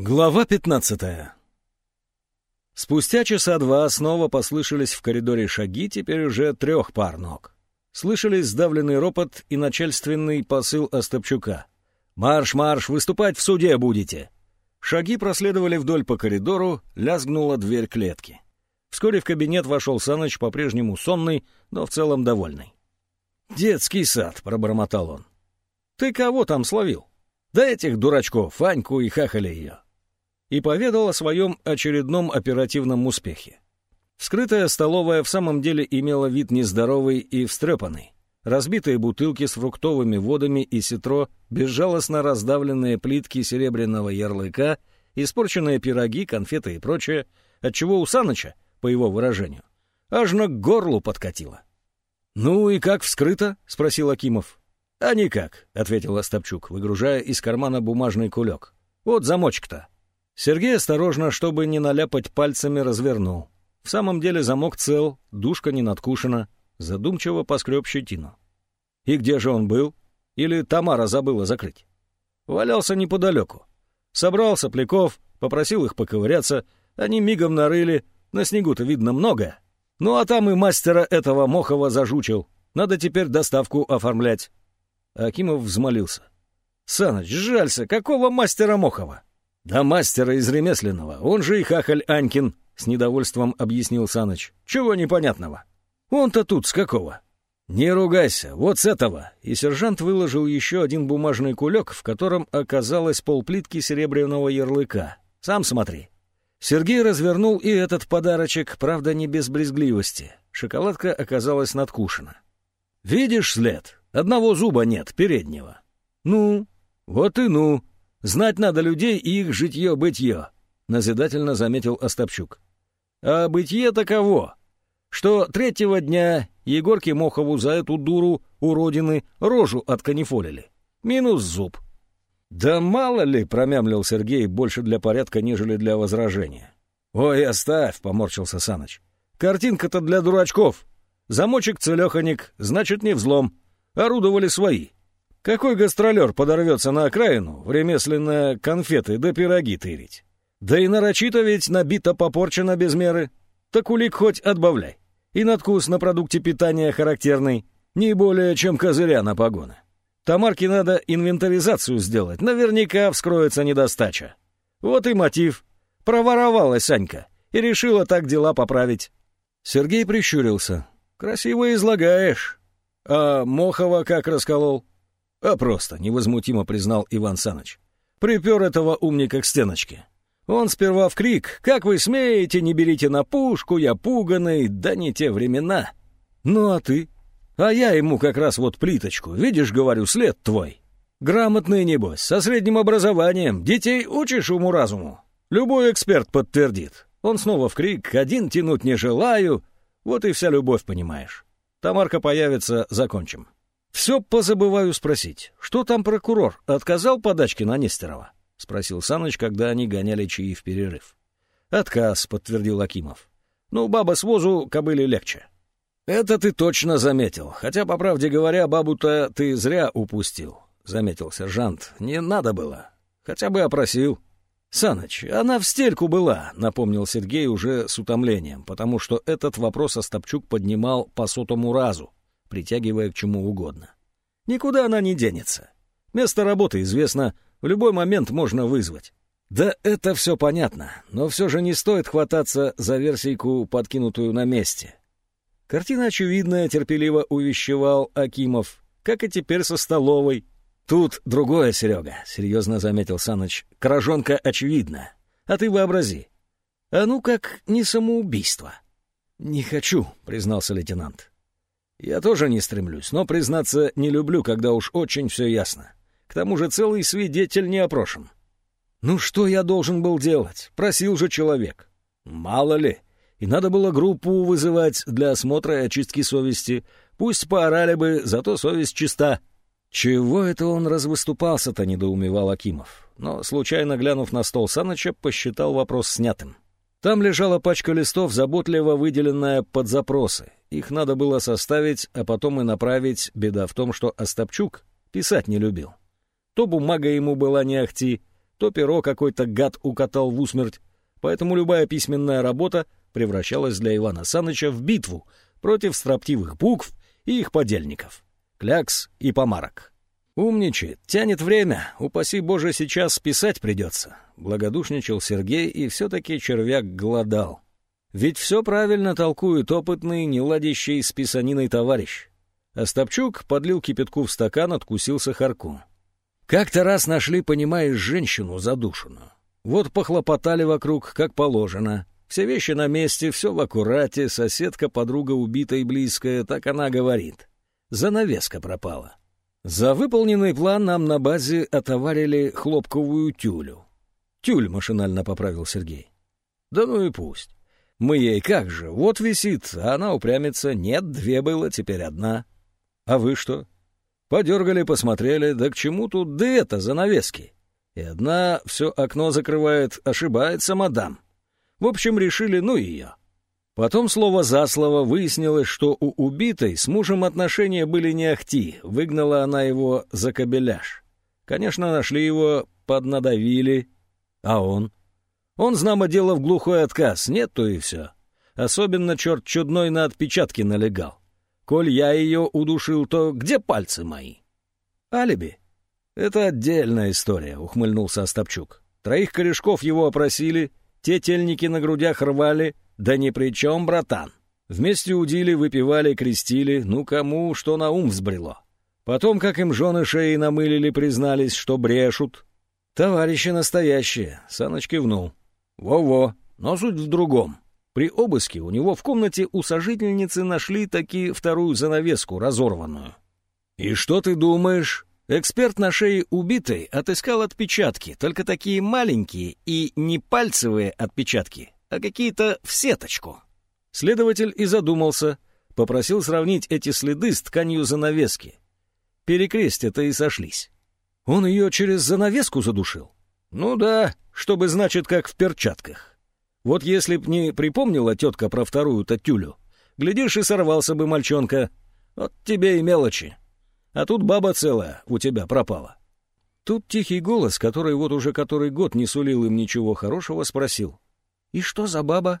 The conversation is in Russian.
Глава 15 Спустя часа два снова послышались в коридоре шаги, теперь уже трех пар ног. Слышались сдавленный ропот и начальственный посыл Остапчука. «Марш, марш, выступать в суде будете!» Шаги проследовали вдоль по коридору, лязгнула дверь клетки. Вскоре в кабинет вошел Саныч, по-прежнему сонный, но в целом довольный. «Детский сад», — пробормотал он. «Ты кого там словил?» «Да этих дурачков, Фаньку и хахали ее» и поведал о своем очередном оперативном успехе. Вскрытая столовая в самом деле имела вид нездоровый и встрепанный. Разбитые бутылки с фруктовыми водами и ситро, безжалостно раздавленные плитки серебряного ярлыка, испорченные пироги, конфеты и прочее, отчего у Саныча, по его выражению, аж на горлу подкатило. «Ну и как вскрыто?» — спросил Акимов. «А никак», — ответил Остапчук, выгружая из кармана бумажный кулек. «Вот замочек-то». Сергей осторожно, чтобы не наляпать пальцами, развернул. В самом деле замок цел, душка не надкушена, задумчиво поскреб щетину. И где же он был? Или Тамара забыла закрыть? Валялся неподалеку. Собрал сопляков, попросил их поковыряться, они мигом нарыли, на снегу-то видно много. Ну а там и мастера этого Мохова зажучил. Надо теперь доставку оформлять. Акимов взмолился. «Саныч, жалься, какого мастера Мохова? «Да мастера из ремесленного, он же и хахаль Анькин», — с недовольством объяснил Саныч. «Чего непонятного? Он-то тут с какого?» «Не ругайся, вот с этого!» И сержант выложил еще один бумажный кулек, в котором оказалось полплитки серебряного ярлыка. «Сам смотри». Сергей развернул и этот подарочек, правда, не без брезгливости. Шоколадка оказалась надкушена. «Видишь след? Одного зуба нет, переднего». «Ну?» «Вот и ну!» Знать надо людей и их житье-бытье», — назидательно заметил Остапчук. «А бытие таково, что третьего дня Егорке Мохову за эту дуру уродины рожу отканифолили. Минус зуб». «Да мало ли», — промямлил Сергей, больше для порядка, нежели для возражения. «Ой, оставь», — поморщился Саныч. «Картинка-то для дурачков. Замочек целеханик, значит, не взлом. Орудовали свои. Какой гастролер подорвется на окраину в ремесленные конфеты да пироги тырить? Да и нарочито ведь набито попорчено без меры. Так улик хоть отбавляй. И надкус на продукте питания характерный, не более чем козыря на погоны. Тамарке надо инвентаризацию сделать, наверняка вскроется недостача. Вот и мотив. Проворовалась Санька и решила так дела поправить. Сергей прищурился. «Красиво излагаешь. А Мохова как расколол?» А просто, невозмутимо признал Иван Саныч. Припер этого умника к стеночке. Он сперва в крик «Как вы смеете, не берите на пушку, я пуганый, да не те времена». Ну а ты? А я ему как раз вот плиточку, видишь, говорю, след твой. Грамотный, небось, со средним образованием, детей учишь уму-разуму. Любой эксперт подтвердит. Он снова в крик «Один тянуть не желаю». Вот и вся любовь, понимаешь. Тамарка появится, закончим. «Все позабываю спросить. Что там прокурор? Отказал подачки на Нестерова?» — спросил Саныч, когда они гоняли чаи в перерыв. «Отказ», — подтвердил Акимов. «Ну, баба с возу кобыле легче». «Это ты точно заметил. Хотя, по правде говоря, бабу-то ты зря упустил», — заметил сержант. «Не надо было. Хотя бы опросил». «Саныч, она в стельку была», — напомнил Сергей уже с утомлением, потому что этот вопрос Остапчук поднимал по сотому разу притягивая к чему угодно. Никуда она не денется. Место работы известно, в любой момент можно вызвать. Да это все понятно, но все же не стоит хвататься за версийку, подкинутую на месте. Картина очевидная, терпеливо увещевал Акимов, как и теперь со столовой. Тут другое, Серега, серьезно заметил Саныч. Кражонка очевидна. А ты вообрази. А ну как не самоубийство. Не хочу, признался лейтенант. Я тоже не стремлюсь, но, признаться, не люблю, когда уж очень все ясно. К тому же целый свидетель не опрошен. Ну что я должен был делать? Просил же человек. Мало ли. И надо было группу вызывать для осмотра и очистки совести. Пусть поорали бы, зато совесть чиста. Чего это он развыступался-то, недоумевал Акимов. Но, случайно глянув на стол Саныча, посчитал вопрос снятым. Там лежала пачка листов, заботливо выделенная под запросы. Их надо было составить, а потом и направить. Беда в том, что Остапчук писать не любил. То бумага ему была не ахти, то перо какой-то гад укатал в усмерть, поэтому любая письменная работа превращалась для Ивана Саныча в битву против строптивых букв и их подельников — клякс и помарок. «Умничает, тянет время, упаси Боже, сейчас писать придется», — благодушничал Сергей, и все-таки червяк голодал. Ведь все правильно толкует опытный, неладящий с писаниной товарищ. Остапчук подлил кипятку в стакан, откусил сахарку. Как-то раз нашли, понимаешь, женщину задушенную. Вот похлопотали вокруг, как положено. Все вещи на месте, все в аккурате, соседка, подруга убитая и близкая, так она говорит. Занавеска пропала. За выполненный план нам на базе отоварили хлопковую тюлю. Тюль машинально поправил Сергей. Да ну и пусть. Мы ей как же, вот висит, а она упрямится. Нет, две было, теперь одна. А вы что? Подергали, посмотрели, да к чему тут да это, занавески? И одна все окно закрывает, ошибается мадам. В общем, решили, ну ее. Потом слово за слово выяснилось, что у убитой с мужем отношения были не ахти, выгнала она его за кабеляж. Конечно, нашли его, поднадавили, а он? Он, знамо дело, в глухой отказ, нет, то и все. Особенно черт чудной на отпечатки налегал. Коль я ее удушил, то где пальцы мои? Алиби. Это отдельная история, ухмыльнулся Остапчук. Троих корешков его опросили, те тельники на грудях рвали, да ни при чем, братан. Вместе удили, выпивали, крестили, ну кому что на ум взбрело. Потом, как им жены шеи намылили, признались, что брешут. Товарищи настоящие, Саныч кивнул. Во-во, но суть в другом. При обыске у него в комнате у сожительницы нашли таки вторую занавеску, разорванную. «И что ты думаешь?» Эксперт на шее убитой отыскал отпечатки, только такие маленькие и не пальцевые отпечатки, а какие-то в сеточку. Следователь и задумался, попросил сравнить эти следы с тканью занавески. Перекрестия-то и сошлись. Он ее через занавеску задушил? Ну да, чтобы, значит, как в перчатках. Вот если б не припомнила тетка про вторую-то тюлю, глядишь, и сорвался бы мальчонка. Вот тебе и мелочи. А тут баба целая у тебя пропала. Тут тихий голос, который вот уже который год не сулил им ничего хорошего, спросил. «И что за баба?»